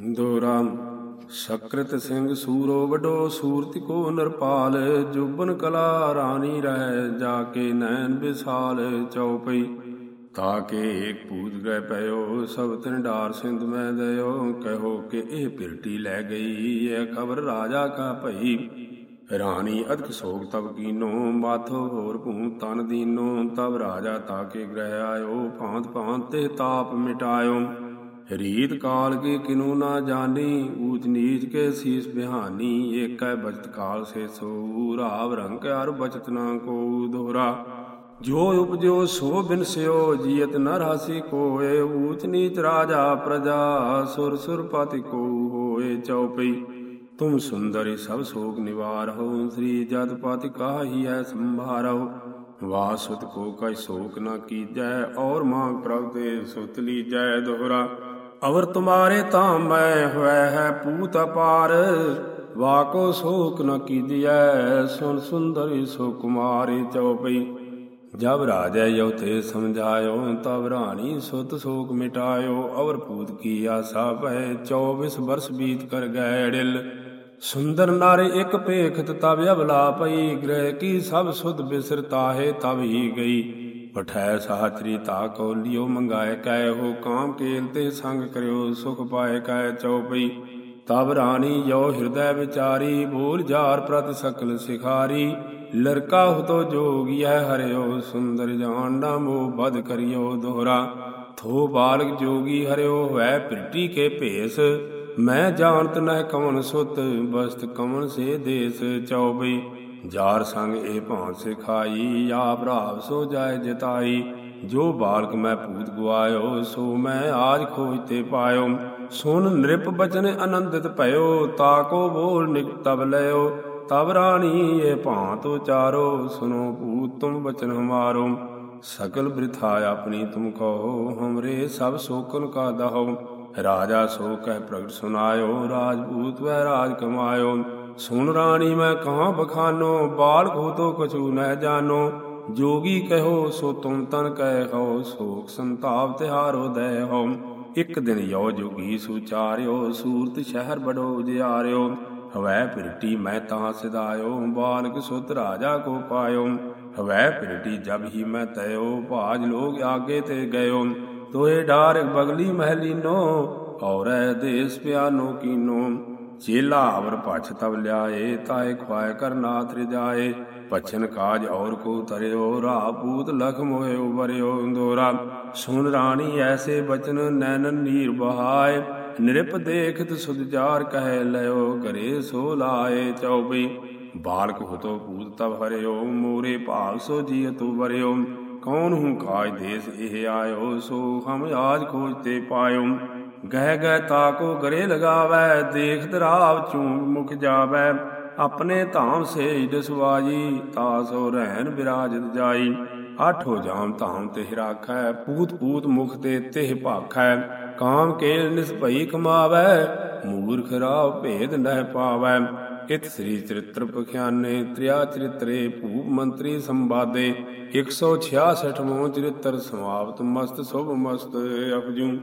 ਦੋਰਾ ਸਕ੍ਰਿਤ ਸਿੰਘ ਸੂਰੋ ਵਡੋ ਸੂਰਤਿ ਕੋ ਨਰਪਾਲ, ਜੁਬਨ ਕਲਾ ਰਾਣੀ ਰਹਿ ਜਾ ਕੇ ਨੈਣ ਵਿਸਾਲ ਚਉਪਈ। ਤਾਕੇ ਏਕ ਪੂਤ ਗ੍ਰਹਿ ਪਇਓ, ਸਭ ਤਿਨ ਡਾਰ ਸਿੰਧ ਮੈਂ ਦਇਓ, ਕਹੋ ਕਿ ਇਹ ਪਿਰਟੀ ਲੈ ਗਈ, ਇਹ ਖਬਰ ਰਾਜਾ ਕਾ ਭਈ। ਰਾਣੀ ਅਦਕ ਸੋਗ ਤਬ ਕੀਨੋ, ਮਾਥੋ ਹੋਰ ਭੂ ਤਨ ਦੀਨੋ ਤਬ ਰਾਜਾ ਤਾ ਕੇ ਗ੍ਰਹਿ ਆਇਓ ਭਾਂਤ ਭਾਂਤ ਤੇ ਤਾਪ ਮਿਟਾਇਓ। ਰੀਤ ਕਾਲ ਕੀ ਕਿਨੂ ਨਾ ਜਾਣੀ, ਊਚ ਨੀਚ ਕੇ ਸੀਸ ਬਿਹਾਨੀ, ਏਕੈ ਬਚਤ ਕਾਲ ਸੇ ਸੋ ਰਾਵ ਰੰਗ ਹਰ ਬਚਤ ਨਾ ਕੋ ਦੋਹਰਾ ਜੋ ਉਪਜੋ ਸੋ ਬਿਨਸਿਓ ਜੀਤ ਨ ਰਾਸੀ ਕੋਏ, ਊਚ ਨੀਚ ਰਾਜਾ ਪ੍ਰਜਾ, ਸੁਰ ਸੁਰ ਪਤਿ ਕੋ ਹੋਏ ਚਉਪਈ। ਤੁਮ ਸੁੰਦਰੀ ਸਭ ਸੋਗ ਨਿਵਾਰ ਹੋ, ਸ੍ਰੀ ਜਦ ਪਤਿ ਕਾਹੀ ਹੈ ਸੰਭਾਰੋ ਵਾਸੁਤ ਕੋ ਕੈ ਸ਼ੋਕ ਨ ਕੀਜੈ, ਔਰ ਮਾਂ ਪ੍ਰਭ ਤੇ ਸੁਤ ਲੀਜੈ ਦੋਹਰਾ। ਅਵਰ ਤੁਮਾਰੇ ਤਾਂ ਮੈਂ ਹੋਇ ਹੈ ਪੂਤ ਅਪਾਰ। ਵਾਕੋ ਸ਼ੋਕ ਨ ਕੀਜੈ ਸੁਨ ਸੁੰਦਰੀ ਸੋ ਕੁਮਾਰੀ ਚਉਪਈ ਜਬ ਰਾਜੈ ਯੋ ਤੇ ਸਮਝਾਇਓ, ਤਬ ਰਾਣੀ ਸੁਤ ਸੋਕ ਮਿਟਾਇਓ। ਅਵਰ ਪੂਤ ਕੀ ਆਸਾ ਭੈ 24 ਬਰਸ ਬੀਤ ਕਰ ਗਏ ਢਿਲ ਸੁੰਦਰ ਨਾਰੇ ਇੱਕ ਭੇਖਤ ਤਬ ਅਬਲਾ ਪਈ, ਗ੍ਰਹਿ ਕੀ ਸਭ ਸੁਧ ਬਿਸਰਤਾਹੇ ਤਬ ਹੀ ਗਈ। ਪਠੈ ਸਾਚਰੀ ਤਾ ਕੋ ਲਿਓ, ਮੰਗਾਏ ਕੈ ਹੋ ਕਾਮ ਕੇਲ ਤੇ ਸੰਗ ਕਰਿਓ, ਸੁਖ ਪਾਏ ਕੈ ਚਉਪਈ। ਤਬ ਰਾਣੀ ਜੋ ਹਿਰਦੈ ਵਿਚਾਰੀ, ਬੋਲ ਜਾਰ ਪ੍ਰਤ ਸਕਲ ਸਿਖਾਰੀ। ਲਰਕਾ ਹੁਤੋ ਜੋਗੀ ਹੈ ਹਰਿਓ, ਸੁੰਦਰ ਜਾਨ ਨਾ ਮੋ ਬਦ ਕਰਿਓ ਦੋਹਰਾ। ਥੋ ਬਾਲਕ ਜੋਗੀ ਹਰਿਓ ਹੋਇ ਪ੍ਰਿਟੀ ਕੇ ਭੇਸ। ਮੈਂ ਜਾਣਤ ਨਹਿ ਕਮਨ ਸੁਤ, ਬਸਤ ਕਮਨ ਸੇ ਦੇਸ ਚਉਬਈ ਜਾਰ ਸੰਗ ਇਹ ਭਾਂਤ ਸਿਖਾਈ ਆਪ ਭਰਾਵ ਸੋ ਜਾਏ ਜਿਤਾਈ ਜੋ ਬਾਲਕ ਮੈਂ ਭੂਤ ਗਵਾਇਓ ਸੋ ਮੈਂ ਆਜ ਖੋਜ ਤੇ ਪਾਇਓ ਸੁਨ ਨ੍ਰਿਪ ਬਚਨ ਆਨੰਦਿਤ ਭਇਓ ਤਾਕੋ ਬੋਲ ਨਿਕ ਤਬ ਲਿਓ ਤਬ ਰਾਣੀ ਇਹ ਭਾਂਤ ਉਚਾਰੋ ਸੁਨੋ ਭੂਤ ਤੁਮ ਬਚਨ ਹਮਾਰੋ ਸਕਲ ਬ੍ਰਿਥਾ ਆਪਣੀ ਤੁਮ ਕਹੋ ਹਮਰੇ ਸਭ ਸੋਕਨ ਕਾ ਦਹੋ ਰਾਜਾ ਸੋ ਕਹਿ ਪ੍ਰਗਟ ਸੁਨਾਇਓ ਰਾਜਪੂਤ ਵੈ ਰਾਜ ਕਮਾਇਓ ਸੁਣ ਰਾਣੀ, ਮੈਂ ਕਹਾਂ ਬਖਾਨੋ, ਬਾਲ ਕੋ ਤੋ ਕਛੂ ਨਹਿ ਜਾਨੋ। ਜੋਗੀ ਕਹੋ ਸੋ ਤੁਮ ਤਨ ਕਹਿ ਹੋ, ਸੋਖ ਸੰਤਾਪ ਤਿਹਾਰੋ ਦੈ ਹੋ। ਇੱਕ ਦਿਨ ਯੋ ਜੋਗੀ ਸੁਚਾਰਿਓ, ਸੂਰਤ ਸ਼ਹਿਰ ਬੜੋ ਜਿਆਰਿਓ। ਹਵੈ ਪਿਰਟੀ ਮੈਂ ਤਾਂ ਸਿਦਾਇਓ ਬਾਲਕ ਸੁਤ ਰਾਜਾ ਕੋ ਪਾਇਓ। ਹਵੈ ਪਿਰਟੀ ਜਬ ਹੀ ਮੈਂ ਤਇਓ, ਭਾਜ ਲੋਗ ਆਗੇ ਤੇ ਗਇਓ। ਤੋਏ ਢਾਰ ਬਗਲੀ ਮਹਿਲੀਨੋ, ਔਰੈ ਦੇਸ ਪਿਆਨੋ ਕੀਨੋ। ਚੇਲਾ ਅਵਰ ਪਛ ਤਬ ਲਿਆਏ, ਤਾਏ ਖਵਾਏ ਕਰ ਨਾਥ ਰਿਜਾਏ। ਪਛਨ ਕਾਜ ਔਰ ਕੋ ਤਰਿਓ ਰਾਪੂਤ ਲਖ ਮੋਏ ਉਬਰਿਓ ਦੋਰਾ ਸੁਨ ਰਾਣੀ ਐਸੇ ਬਚਨ ਨੈਣ ਨੀਰ ਬਹਾਏ। ਨਿਰਪ ਦੇਖਤ ਸੁਦਜਾਰ ਕਹਿ ਲਿਓ ਕਰੇ ਸੋ ਲਾਏ ਚਉਪਈ ਬਾਲਕ ਹੁਤੋ ਪੂਤ ਤਬ ਹਰਿਓ, ਮੋਰੇ ਭਾਗ ਸੋ ਜੀ ਤੂ ਵਰਿਓ ਕੌਣ ਹੂੰ ਕਾਜ ਦੇਸ ਇਹ ਆਇਓ, ਸੋ ਹਮ ਆਜ ਖੋਜ ਤੇ ਪਾਇਓ। ਗਹਿ ਗਹਿ ਤਾਕੋ ਗਰੇ ਲਗਾਵੈ, ਦੇਖ ਦਰਾਵ ਚੂੰਗ ਮੁਖ ਜਾਵੈ। ਆਪਣੇ ਧਾਮ ਸੇ ਦਸਵਾਜੀ ਤਾਸੋ ਰਹਿਣ ਬਿਰਾਜਤ ਜਾਈ। ਆਠੋ ਜਾਮ ਧਾਮ ਤੇ ਰਾਖੈ, ਪੂਤ ਪੂਤ ਮੁਖ ਤੇ ਤਿਹ ਭਾਖੈ। ਕਾਮ ਕੇਲ ਨਿਸਭਈ ਕਮਾਵੈ, ਮੂਰਖ ਰਾਵ ਭੇਦ ਨਹਿ ਪਾਵੈ। ਇਤ ਸ੍ਰੀ ਚਰਿਤ੍ਰ ਪਖਿਆਨੇ, ਤ੍ਰਿਆ ਚਰਿਤਰੇ, ਭੂਪ ਮੰਤਰੀ ਸੰਵਾਦੇ। 166 ਮੋ ਚਰਿਤ੍ਰ ਸਮਾਪਤ, ਮਸਤ ਸੁਭ ਮਸਤ ਅਪਜੂ।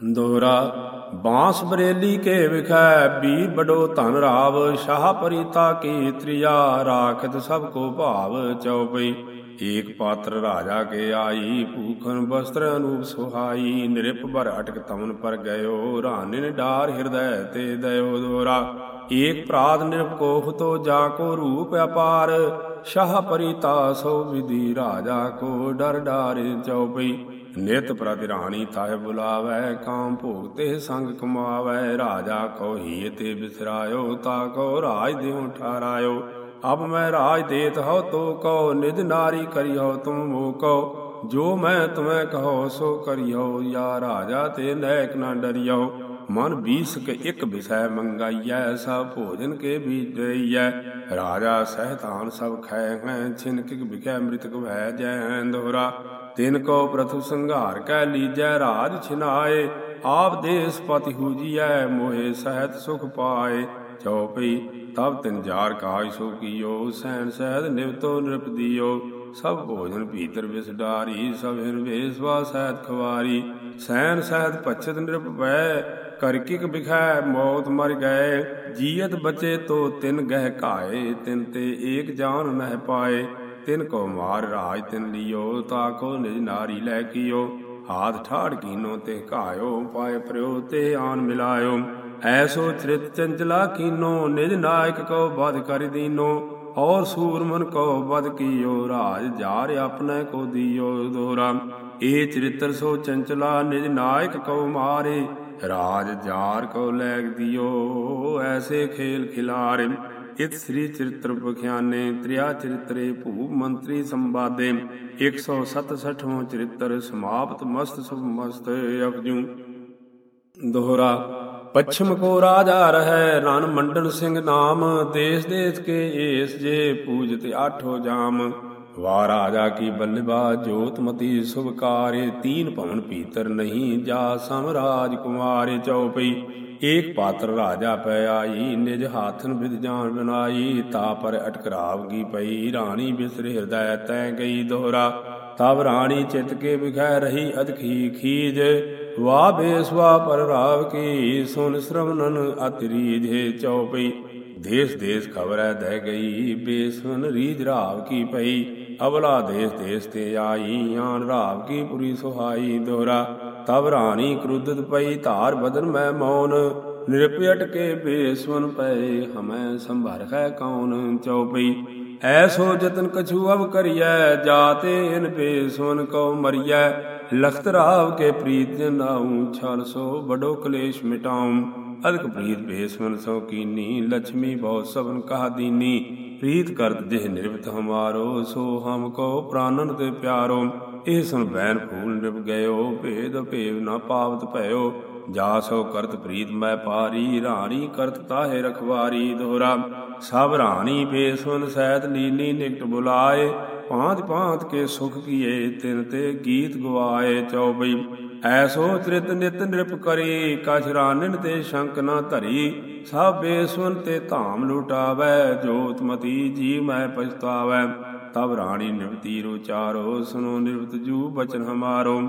ਦੋਹਰਾ ਬਾਂਸ ਬਰੇਲੀ ਕੇ ਵਿਖੈ, ਬੀ ਬਡੋ ਧਨ ਰਾਵ, ਸ਼ਾਹ ਪਰੀਤਾ ਕੀ ਤ੍ਰਿਆ, ਰਾਖਤ ਸਭ ਕੋ ਭਾਵ ਚਉਪਈ। ਏਕ ਪਾਤਰ ਰਾਜਾ ਕੇ ਆਈ ਭੂਖਨ ਬਸਤਰ ਅਨੂਪ ਸੁਹਾਈ। ਨਿਰਪ ਭਰ ਅਟਕ ਤਮਨ ਪਰ ਗਇਓ ਰਾਨਿਨ ਡਾਰ ਹਿਰਦੈ ਤੇ ਦਇਓ ਦੋਰਾ। ਏਕ ਪ੍ਰਾਦ ਨਿਰਪ ਕੋ ਜਾ ਕੋ ਰੂਪ ਅਪਾਰ। ਸ਼ਾਹ ਪਰੀਤਾ ਸੋ ਵਿਧੀ ਰਾਜਾ ਕੋ ਡਰ ਡਾਰੇ ਚਉਪਈ। ਨਿਤ ਪ੍ਰਤਿ ਰਾਣੀ ਤਾਹਿ ਬੁਲਾਵੈ, ਕਾਮ ਭੋਗ ਤੇ ਸੰਗ ਕਮਾਵੈ, ਰਾਜਾ ਕੋ ਹੀ ਤੇ ਬਿਸਰਾਇਓ, ਤਾ ਕੋ ਰਾਜ ਦੇਉ ਠਾਰਾਇਓ ਅਬ ਮੈਂ ਰਾਜ ਦੇਤ ਹੋ ਤੋ ਕਉ ਨਿਜ ਨਾਰੀ ਕਰਿਓ ਤੁਮ ਮੋ ਕਉ। ਜੋ ਮੈਂ ਤੁਮੈ ਕਹੋ ਸੋ ਕਰਿਓ ਯਾ ਰਾਜਾ ਤੇ ਨੈਕ ਨਾ ਡਰਿਓ ਮਨ ਬੀਸ ਇਕ ਇੱਕ ਵਿਸੈ ਮੰਗਾਈਐ, ਸਭ ਭੋਜਨ ਕੇ ਬੀਜ ਰਾਜਾ ਸਹਿਤਾਨ ਸਭ ਖੈ ਹੈ ਛਿਨਕਿ ਵਿਖੈ ਮ੍ਰਿਤਕ ਭੈ ਜੈ ਦੋਹਰਾ। ਤਿਨ ਕੋ ਪ੍ਰਥਮ ਸੰਘਾਰ ਕੈ ਲੀਜੈ, ਰਾਜ ਛਿਨਾਏ। ਆਪ ਦੇਸ ਪਤਿ ਹੂਜੀਐ, ਮੋਹਿ ਸਹਿਤ ਸੁਖ ਪਾਏ। ਚਉਪਈ ਤਬ ਤਿਨ ਜਾਰ ਕਾਜ ਸੋ ਕੀਓ ਸੈਨ ਸਹਿਤ ਨਿਵਤੋ ਨਿਰਪਦੀਓ ਸਭ ਭੋਜਨ ਭੀਤਰ ਵਿਸ ਡਾਰੀ, ਸਭ ਹਿਨ ਵੇਸਵਾ ਸਹਿਤ ਖਵਾਰੀ। ਸੈਨ ਸਹਿਤ ਪਛਤ ਨਿਰਪ ਪੈ ਕਰ ਬਿਖੈ ਮੌਤ ਮਰ ਗਏ। ਜੀਅਤ ਬਚੇ ਤੋ ਤਿਨ ਗਹਿ ਘਾਏ, ਤਿਨ ਤੇ ਏਕ ਜਾਨ ਨਹਿ ਪਾਏ। ਤਿਨ ਕੋ ਮਾਰ ਰਾਜ, ਤਿਨ ਲਿਓ, ਤਾ ਕੋ ਨਿਜ ਨਾਰੀ ਲੈ ਕੀਓ। ਹਾਥ ਠਾੜ ਕੀਨੋ ਤੇ ਘਾਇਓ ਪਾਏ ਪ੍ਰਯੋ ਤੇ ਆਨ ਮਿਲਾਇਓ। ਐਸੋ ਚਰਿਤ ਚੰਚਲਾ ਕੀਨੋ, ਨਿਜ ਨਾਇਕ ਕੋ ਬਦ ਕਰ ਦੀਨੋ। ਔਰ ਸੂਰਮਨ ਕੋ ਬਦ ਕੀਓ, ਰਾਜ ਜਾਰ ਆਪਣੇ ਕੋ ਦਿਓ ਦੋਰਾ। ਇਹ ਚਰਿਤਰ ਸੋ ਚੰਚਲਾ, ਨਿਜ ਨਾਇਕ ਕੋ ਮਾਰੇ। ਰਾਜ ਜਾਰ ਕੋ ਲੈਗ ਦਿਓ, ਐਸੇ ਖੇਲ ਖਿਲਾਰੇ। ਇਤ ਸ੍ਰੀ ਚਰਿਤ੍ਰ ਬਖਿਆਨੇ ਤ੍ਰਿਆ ਚਰਿਤਰੇ ਭੂ ਮੰਤਰੀ ਸੰਵਾਦੇ। 167ਵਾਂ ਚਰਿਤ੍ਰ ਸਮਾਪਤ, ਮਸਤ ਸੁਭ ਮਸਤ ਅਪਜੂ ਦੋਹਰਾ, ਪੱਛਮ ਕੋ ਰਾਜਾ ਰਹੈ ਰਣ ਮੰਡਨ ਸਿੰਘ ਨਾਮ। ਦੇਸ ਦੇਸ ਕੇ ਏਸ ਜੇ ਪੂਜਤ ਆਠੋ ਜਾਮ। ਵਾ ਰਾਜਾ ਕੀ ਬੱਲਬਾ ਜੋਤਮਤੀ ਸੁਭ ਕਾਰੇ, ਤੀਨ ਭਵਨ ਪੀਤਰ ਨਹੀਂ ਜਾ ਸਮਰਾਜ ਕੁਮਾਰੇ ਚਉਪਈ। ਏਕ ਪਾਤਰ ਰਾਜਾ ਪੈ ਆਈ, ਨਿਜ ਹਾਥਨ ਵਿਦ ਜਾਨ ਬਨਾਈ, ਤਾ ਪਰ ਅਟਕਰਾਵ ਕੀ ਪਈ, ਰਾਣੀ ਬਿਸਰ ਹਿਰਦੈ ਤੈ ਗਈ ਦੋਹਰਾ। ਤਬ ਰਾਣੀ ਚਿਤ ਕੇ ਵਿਖੈ ਰਹੀ ਅਦਖੀ ਖੀਜ। ਵਾ ਬੇਸਵਾ ਪਰ ਰਾਵ ਕੀ, ਸੁਨ ਸ਼ਰਵਨਨ ਅਤਰੀਜੇ ਚਉਪਈ। ਦੇਸ ਦੇਸ ਖਬਰੈ ਦਹਿ ਗਈ, ਬੇਸਵਨ ਰੀਜ ਰਾਵ ਕੀ ਪਈ। ਅਵਲਾ ਦੇਸ ਦੇਸ ਤੇ ਆਈ ਆਨ ਰਾਵ ਕੀ ਪੁਰੀ ਸੁਹਾਈ ਦੋਹਰਾ। ਤਬ ਰਾਣੀ ਕ੍ਰੁੱਧਤ ਪਈ, ਧਾਰ ਬਦਨ ਮੈਂ ਮੌਨ। ਨਿਰਪਿਟ ਕੇ ਬੇਸਵਨ ਪਏ, ਹਮੈ ਸੰਭਰ ਹੈ ਕੌਣ ਚਉਪਈ। ਐਸੋ ਜਤਨ ਕਛੂ ਅਬ ਕਰੀਐ, ਜਾਤੇ ਇਨ ਬੇਸਵਨ ਕਉ ਮਰੀਐ। ਲਖਤ ਰਾਵ ਕੇ ਪ੍ਰੀਤ ਨਾਉ, ਛਲ ਸੋ ਬਡੋ ਕਲੇਸ਼ ਮਿਟਾਉ। ਅਦਕ ਪ੍ਰੀਤ ਬੇਸਵਨ ਸੋ ਕੀਨੀ ਲక్ష్ਮੀ ਬਹੁ ਸਭਨ ਕਹਾ ਦੀਨੀ। ਪ੍ਰੀਤ ਕਰਤ ਜਿਹ ਨਿਰਵਤ ਹਮਾਰੋ, ਸੋ ਹਮ ਕੋ ਪ੍ਰਾਨਨ ਤੇ ਪਿਆਰੋ। ਇਹ ਸੁਨ ਬੈਨ ਫੂਲ ਨਿਭ ਗਇਓ, ਭੇਦ ਭੇਵ ਨਾ ਪਾਵਤ ਭਇਓ। ਜਾ ਸੋ ਕਰਤ ਪ੍ਰੀਤ ਮੈਂ ਪਾਰੀ, ਰਾਣੀ ਕਰਤ ਤਾਹੇ ਰਖਵਾਰੀ। ਦੋਹਰਾ, ਸਭ ਰਾਣੀ ਬੇਸੁਨ ਸਹਿਤ ਲੀਨੀ ਨਿਕਟ ਬੁਲਾਏ। ਪਾਂਤ ਪਾਂਤ ਕੇ ਸੁਖ ਕੀਏ, ਤਿਨ ਤੇ ਗੀਤ ਗਵਾਏ ਚੌਬਈ ਐਸੋ ਤ੍ਰਿਤ ਨਿਤ ਨਿਰਪ ਕਰੀ, ਕਛ ਰਾਨਨ ਤੇ ਸ਼ੰਕ ਨਾ ਧਰੀ। ਸਭ ਬੇਸੁਨ ਤੇ ਧਾਮ ਲੁਟਾਵੈ ਜੋਤਮਤੀ ਜੀ ਮੈਂ ਪਛਤਾਵੈ। ਤਬ ਰਾਣੀ ਨਿਵਤੀ ਰੁਚਾਰੋ ਸੁਨੋ ਨਿਵਤ ਜੂ ਬਚਨ ਹਮਾਰੋ।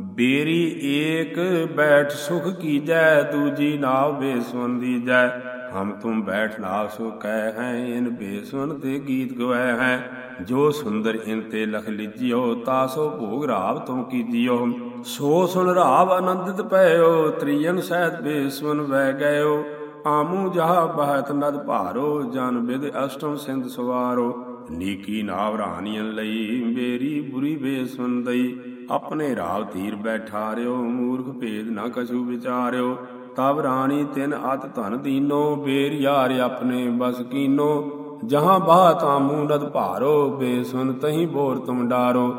ਬੇਰੀ ਏਕ ਬੈਠ ਸੁਖ ਕੀਜੈ, ਦੂਜੀ ਨਾਵ ਬੇਸਵਨ ਦੀਜੈ ਹਮ ਤੁਮ ਬੈਠ ਨਾਵ ਸੋ ਕਹਿ ਹੈ, ਇਨ ਬੇਸਵਨ ਤੇ ਗੀਤ ਗਵੈ ਹੈ। ਜੋ ਸੁੰਦਰ ਇਨ ਤੇ ਲਖ ਲਿਜਿਓ, ਤਾਸੋ ਭੋਗ ਰਾਵ ਤੁਮ ਕੀਜਿਓ ਸੋ ਸੁਨ ਰਾਵ ਆਨੰਦਿਤ ਭਇਓ, ਤ੍ਰਿਯਨ ਸਹਿਤ ਬੇਸਵਨ ਵੈ ਗਇਓ। ਆਮੂ ਜਹਾ ਬਹਤ ਨਦ ਭਾਰੋ, ਜਨ ਬਿਦ ਅਸ਼ਟਮ ਸਿੰਧ ਸਵਾਰੋ। ਨੀਕੀ ਨਾਵ ਰਾਨੀਆਂ ਲਈ, ਮੇਰੀ ਬੁਰੀ ਬੇਸਵਨ ਦਈ। ਆਪਣੇ ਰਾਵ ਧੀਰ ਬੈਠਾਰਿਓ ਮੂਰਖ ਭੇਦ ਨਾ ਕਛੂ ਵਿਚਾਰਿਓ। ਤਬ ਰਾਣੀ ਤਿਨ ਅਤ ਧਨ ਦੀਨੋ ਬੇਰ ਯਾਰ ਆਪਣੇ ਬਸ ਕੀਨੋ। ਜਹਾਂ ਬਾਹ ਤਾਮੂ ਨਦ ਭਾਰੋ, ਬੇਸੁਨ ਤਹੀਂ ਬੋਰ ਤੁਮ ਡਾਰੋ।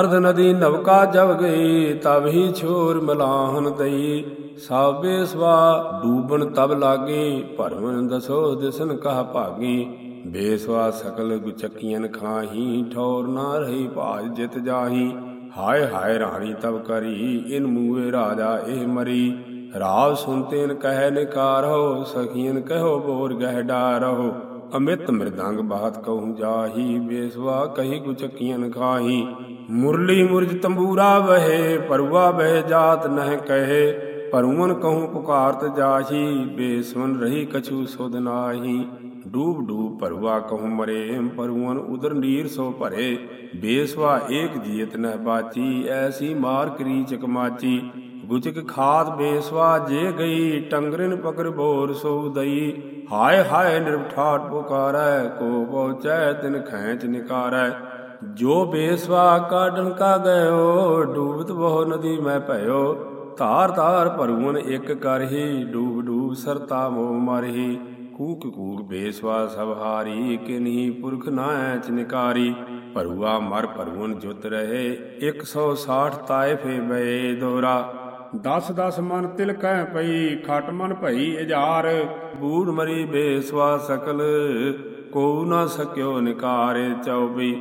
ਅਰਧ ਨਦੀ ਨਵਕਾ ਜਬ ਗਈ ਤਬ ਹੀ ਛੋਰ ਮਲਾਹਨ ਦਈ। ਸਭ ਬੇਸਵਾ ਡੂਬਣ ਤਬ ਲਾਗੇ ਭਰਵਨ ਦਸੋ ਦਿਸਨ ਕਹ ਭਾਗੀ। ਬੇਸਵਾ ਸਕਲ ਗੁਚਕੀਆਂ ਖਾਹੀ, ਠੌਰ ਨਾ ਰਹੀ ਭਾਜ ਜਿਤ ਜਾਹੀ। ਹਾਏ ਹਾਏ ਰਾਣੀ ਤਬ ਕਰੀ, ਇਨ ਮੂਏ ਰਾਜਾ ਇਹ ਮਰੀ। ਰਾਵ ਸੁਨਤੇਨ ਕਹਿ ਨਿਕਾਰੋ ਸਖੀਨ ਕਹੋ ਬੋਰ ਗਹਿ ਡਾਰੋ ਅਮਿਤ ਮਿਰਦੰਗ ਬਾਤ ਕਹੂੰ ਜਾਹੀ, ਬੇਸਵਾ ਕਹੀ ਗੁਚਕੀਆਂ ਖਾਹੀ। ਮੁਰਲੀ ਮੁਰਜ ਤੰਬੂਰਾ ਵਹੇ ਪਰਵਾ ਬਹਿ ਜਾਤ ਨਹਿ ਕਹੇ। ਪਰੂਨ ਕਹੂੰ ਪੁਕਾਰਤ ਜਾਹੀ, ਬੇਸਵਨ ਰਹੀ ਕਛੂ ਸੁਧ ਨਾਹੀ। ਡੂਬ ਡੂਬ ਪਰਵਾ ਕਹੂੰ ਮਰੇ ਪਰੂਨ ਉਦਰ ਨੀਰ ਸੋ ਭਰੇ। ਬੇਸਵਾ ਏਕ ਜੀਤ ਨਹਿ ਬਾਚੀ, ਐਸੀ ਮਾਰ ਕਰੀ ਚਕਮਾਚੀ। ਗੁਜਕ ਖਾਤ ਬੇਸਵਾ ਜੇ ਗਈ, ਟੰਗਰਨ ਪਕਰ ਬੋਰ ਸੋ ਦਈ। ਹਾਏ ਹਾਏ ਨਿਰਠਾਟ ਪੁਕਾਰੈ, ਕੋ ਪਹੁੰਚੈ ਤਿਨ ਖੈਂਚ ਨਿਕਾਰੈ। ਜੋ ਬੇਸਵਾ ਕਾਢਣ ਕਾ ਗਇਓ, ਡੂਬਤ ਬਹੁ ਨਦੀ ਮੈਂ ਭਇਓ। ਧਾਰ ਧਾਰ ਭਰੂਨ ਇੱਕ ਕਰਹੀ ਡੂਬ ਡੂਬ ਸਰਤਾ ਮੋ ਮਰਹੀ ਕੂਕ ਕੂਕ ਬੇਸਵਾ ਸਭ ਹਾਰੀ ਕਿਨਹੀ ਪੁਰਖ ਨਾ ਐਚ ਨਿਕਾਰੀ। ਭਰੂਆ ਮਰ ਭਰੂਨ ਜੁਤ ਰਹੇ 160 ਤਾਇਫੇ ਬਏ ਦੋਰਾ। ਦਸ ਦਸ ਮਨ ਤਿਲਕੈ ਪਈ, ਖਟ ਮਨ ਭਈ ਇਜਾਰ। ਬੂੜ ਮਰੀ ਬੇਸਵਾ ਸਕਲ ਕੋ ਨਾ ਸਕਿਓ ਨਿਕਾਰੇ ਚਉਬੀ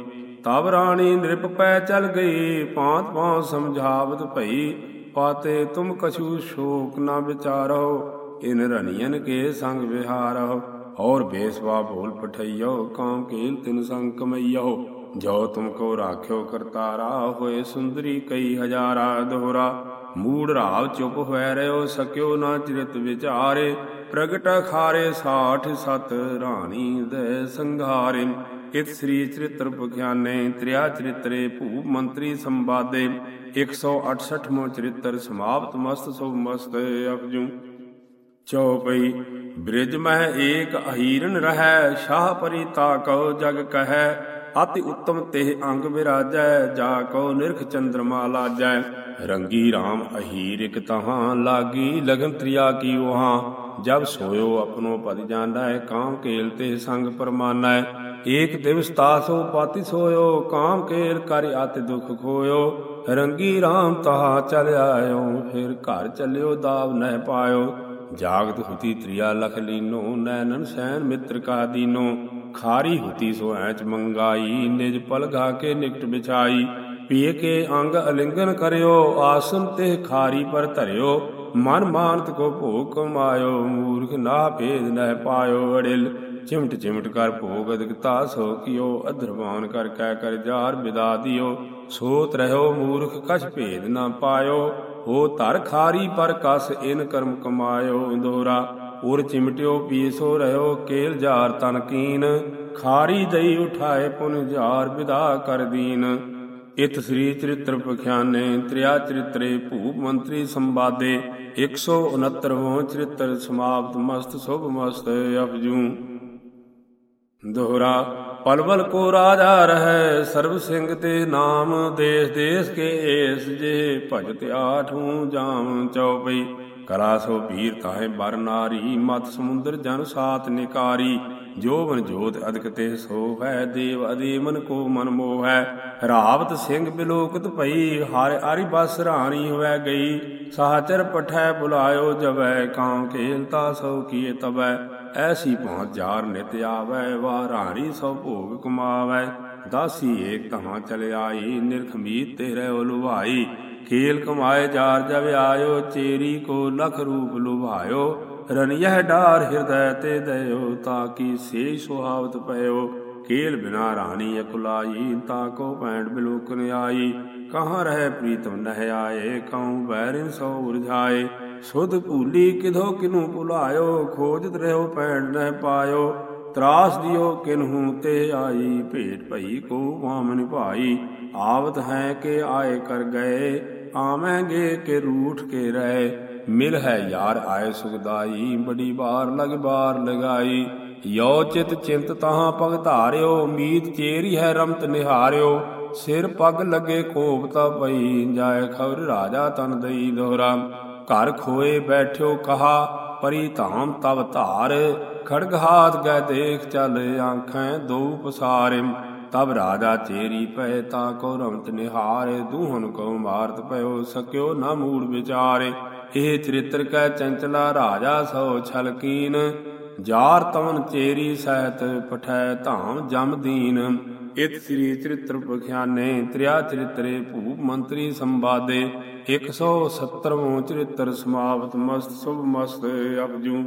ਤਬ ਰਾਣੀ ਨਿਰਪ ਪੈ ਚਲ ਗਈ ਪਾਂਤ ਪਾਂਤ ਸਮਝਾਵਤ ਭਈ, ਪਾਤੇ ਤੁਮ ਕਛੂ ਸ਼ੋਕ ਨਾ ਵਿਚਾਰੋ ਇਨ ਰਣੀਨ ਕੇ ਸੰਗ ਵਿਹਾਰੋ ਔਰ ਬੇਸਵਾ ਭੂਲ ਪਠਈਓ, ਕਾਮ ਕੀਲ ਤਿਨ ਸੰਗ ਕਮਈਓ। ਜੋ ਤੁਮ ਕੋ ਰਾਖਿਓ ਕਰਤਾਰਾ, ਹੋਏ ਸੁੰਦਰੀ ਕਈ ਹਜ਼ਾਰਾ ਦੋਹਰਾ। ਮੂੜ ਰਾਵ ਚੁੱਪ ਹੋਇ ਰਿਓ ਸਕਿਓ ਨਾ ਚਿਰਤ ਵਿਚਾਰੇ। ਪ੍ਰਗਟ ਖਾਰੇ ਸਾਠ ਸਤ ਰਾਣੀ ਦੇ ਸੰਘਾਰੇ। ਇਤ ਸ੍ਰੀ ਚਰਿਤ੍ਰ ਪਖਿਆਨੇ, ਤ੍ਰਿਆ ਚਰਿਤਰੇ ਭੂਪ ਮੰਤਰੀ ਸੰਵਾਦੇ। 168 ਮੋ ਚਰਿਤ੍ਰ ਸਮਾਪਤ, ਮਸਤ ਸੁਭ ਮਸਤ ਅਪਜੂ। ਚਉਪਈ, ਬ੍ਰਿਜ ਮਹਿ ਏਕ ਅਹੀਰਨ ਰਹੈ, ਸ਼ਾਹ ਪਰੀ ਤਾ ਕਉ ਜਗ ਕਹੈ। ਅਤਿ ਉੱਤਮ ਤੇ ਅੰਗ ਵਿਰਾਜੈ ਜਾ ਕਉ ਨਿਰਖ ਚੰਦਰਮਾ ਲਾਜੈ। ਰੰਗੀ RAM ਅਹੀਰ ਇਕ ਤਹਾਂ ਲਾਗੀ, ਲਗਨ ਤ੍ਰਿਆ ਕੀ ਵਹਾਂ ਜਬ ਸੋਇਓ ਆਪਣੋ ਪਦ ਜਾਣੈ ਕਾਮ ਕੇਲ ਤੇ ਸੰਗ ਪਰਮਾਨੈ। ਏਕ ਦਿਵਸ ਤਾਸੋ ਪਾਤੀ ਸੋਇਓ, ਕਾਮ ਕੇਲ ਕਰ ਅਤਿ ਦੁਖ ਖੋਇਓ। ਰੰਗੀ RAM ਤਹਾ ਚਲ ਆਇਓ, ਫਿਰ ਘਰ ਚੱਲਿਓ ਦਾਵ ਨਹਿ ਪਾਇਓ। ਜਾਗਤ ਹੁਤੀ ਤ੍ਰਿਆ ਲਖ ਲੀਨੋ ਨੈਨਨ ਸੈਨ ਮਿੱਤਰ ਕਾ ਦੀਨੋ। ਖਾਰੀ ਹੁਤੀ ਸੋ ਐਚ ਮੰਗਾਈ, ਨਿਜ ਪਲਗਾ ਕੇ ਨਿਕਟ ਵਿਛਾਈ ਪੀਏ ਕੇ ਅੰਗ ਅਲਿੰਗਨ ਕਰਿਓ, ਆਸਨ ਤੇ ਖਾਰੀ ਪਰ ਧਰਿਓ। ਮਨ ਮਾਨਤ ਕੋ ਭੋਗ ਕਮਾਇਓ, ਮੂਰਖ ਨਾ ਭੇਦ ਨਹਿ ਪਾਇਓ। ਅੜਿਲ ਚਿਮਟ ਚਿਮਟ ਕਰ ਭੋਗ ਅਦਿਕਤਾ ਸੋ ਕਿਓ, ਅਧਰਵਾਨ ਕਰ ਕਹਿ ਕਰ ਜਾਰ ਬਿਦਾ ਦਿਓ। ਸੋਤ ਰਹਿਓ, ਮੂਰਖ ਕਛ ਭੇਦ ਨਾ ਪਾਇਓ। ਹੋ ਧਰ ਖਾਰੀ ਪਰ ਕਸ ਇਨ ਕਰਮ ਕਮਾਇਓ ਦੋਰਾ ਉਰ ਚਿਮਟਿਓ ਪੀਸੋ ਰਿਓ ਕੇਲ ਜਾਰ ਤਨ ਕੀਨ, ਖਾਰੀ ਦਈ ਉਠਾਏ ਪੁਨ ਜਾਰ ਵਿਦਾ ਕਰ ਦੀਨ। ਇਤ ਸ੍ਰੀ ਚਰਿਤ੍ਰ ਪਖਿਆਨੇ, ਤ੍ਰਿਆ ਚਰਿਤਰੇ ਭੂਪ ਮੰਤਰੀ ਸੰਵਾਦੇ 169ਵਾਂ ਚਰਿਤ੍ਰ ਸਮਾਪਤ ਮਸਤ ਸੁਭ ਮਸਤ ਅਪਜੂ। ਦੋਹਰਾ, ਪਲਵਲ ਕੋ ਰਾਜਾ ਰਹੈ ਸਰਬ ਸਿੰਘ ਤੇ ਨਾਮ, ਦੇਸ ਦੇਸ ਕੇ ਏਸ ਜੇ ਭਜਤ ਆਠੂ ਜਾਮ ਚਉਪਈ। ਕਲਾ ਸੋ ਵੀਰ ਤਾਹੇ ਬਰ ਨਾਰੀ ਮਤ ਸਮੁੰਦਰ ਜਨ ਸਾਤ ਨਿਕਾਰੀ, ਜੋ ਬਨ ਜੋਤ ਅਦਕ ਤੇ ਸੋ ਹੈ, ਦੇਵ ਅਦੀਮਨ ਕੋ ਮਨ ਮੋਹ। ਹੈ ਰਾਵਤ ਸਿੰਘ ਬਿਲੋਕਤ ਭਈ, ਹਰ ਆਰੀ ਬਸ ਰਾਣੀ ਹੋਵੇ ਗਈ। ਸਾਚਰ ਪਠੈ ਬੁਲਾਇਓ ਜਵੈ ਕਾਂ ਖੇਲਤਾ ਸੋ ਕੀਏ ਤਬੈ ਐਸੀ ਪਹੁੰਚ ਜਾਰ ਨਿਤ ਆਵੈ ਵਾ ਰਾਣੀ ਸੋ ਭੋਗ ਕਮਾਵੈ। ਦਾਸੀ ਏਕ ਤਹਾਂ ਚਲ ਆਈ ਨਿਰਖਮੀਤ ਤੇ ਰਹਿ ਖੇਲ ਕਮਾਏ ਜਾਰ ਜਬ ਆਇਓ, ਚੇਰੀ ਕੋ ਲਖ ਰੂਪ ਲੁਭਾਇਓ। ਰਨਿਯਹ ਡਾਰ ਹਿਰਦੈ ਤੇ ਦਇਓ ਤਾਕੀ ਸੇ ਸੁਹਾਵਤ ਪਇਓ। ਖੇਲ ਬਿਨਾ ਰਾਣੀ ਅਕੁਲਾਈ, ਤਾ ਕੋ ਪੈਂਡ ਬਿਲੋਕਨ ਆਈ। ਕਹਾਂ ਰਹਿ ਪ੍ਰੀਤਮ ਨਹਿ ਆਏ, ਕਉ ਬੈਰਿਨ ਸੋ ਉਰਝਾਏ। ਸੁਧ ਭੂਲੀ ਕਿਧੋ ਕਿਨੂ ਭੁਲਾਇਓ, ਖੋਜਤ ਰਹਿਓ ਭੈਣ ਨਹਿ ਪਾਇਓ। ਤਰਾਸ ਦਿਓ ਕਿਨਹੂ ਤੇ ਆਈ, ਭੇਟ ਭਈ ਕੋ ਵਾਮਨ ਭਾਈ। ਆਵਤ ਹੈ ਕਿ ਆਏ ਕਰ ਗਏ ਆਵੇਂਗੇ ਕਿ ਰੂਠ ਕੇ ਰਹੇ ਮਿਲ ਹੈ ਯਾਰ ਆਏ ਸੁਖਦਾਈ, ਬੜੀ ਬਾਰ ਲਗ ਬਾਰ ਲਗਾਈ। ਯੋ ਚਿਤ ਚਿੰਤ ਤਹਾਂ ਪਗ ਧਾਰਿਓ, ਮੀਤ ਚੇਰੀ ਹੈ ਰਮਤ ਨਿਹਾਰਿਓ। ਸਿਰ ਪਗ ਲਗੇ ਕੋਪਤਾ ਪਈ, ਜਾਏ ਖਬਰ ਰਾਜਾ ਤਨ ਦਈ ਦੋਹਰਾ। ਘਰ ਖੋਏ ਬੈਠਿਓ ਕਹਾ, ਪਰੀ ਧਾਮ ਤਵ ਧਾਰ। ਖੜਗ ਹਾਥ ਗੈ ਦੇਖ ਚੱਲ ਆਂਖਾਂ ਦੋ ਪਸਾਰੇ ਤਬ ਰਾਜਾ ਚੇਰੀ ਪਏ ਤਾ ਕੋ ਰਮਤ ਨਿਹਾਰੇ, ਦੂਹਨ ਕੋ ਮਾਰਤ ਪਇਓ ਸਕਿਓ ਨਾ ਮੂੜ ਵਿਚਾਰੇ। ਇਹ ਚਰਿਤ੍ਰ ਕੈ ਚੰਚਲਾ ਰਾਜਾ ਸੋ ਛਲਕੀਨ। ਜਾਰ ਤਵਨ ਚੇਰੀ ਸਹਿਤ ਪਠੈ ਧਾਮ ਜਮਦੀਨ ਇਤ ਸ੍ਰੀ ਚਰਿਤ੍ਰ ਪਖਿਆਨੇ, ਤ੍ਰਿਆ ਚਰਿਤਰੇ ਭੂਪ ਮੰਤਰੀ ਸੰਵਾਦੇ। 170ਵਾਂ ਚਰਿਤ੍ਰ ਸਮਾਪਤ ਮਸਤ, ਸੁਭ ਮਸਤ ਅਪਜੂ